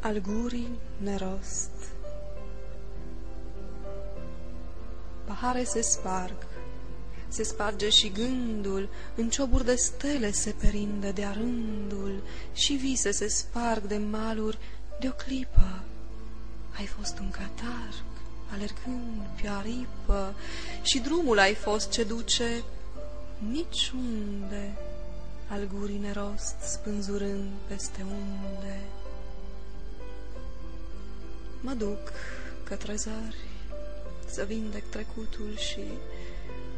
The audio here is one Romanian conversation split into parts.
al gurii nerost. Pahare se sparg, se sparge și gândul, în cioburi de stele se perinde de-a rândul, și vise se sparg de maluri de o clipă. Ai fost un catarg, alergând pe aripă, și drumul ai fost ce duce niciunde, al gurii nerost spânzurând peste unde. Mă duc către zări să vindec trecutul și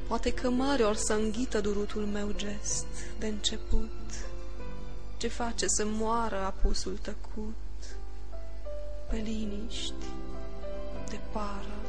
poate că mare or să înghită durutul meu gest de început, ce face să moară apusul tăcut pe liniști de pară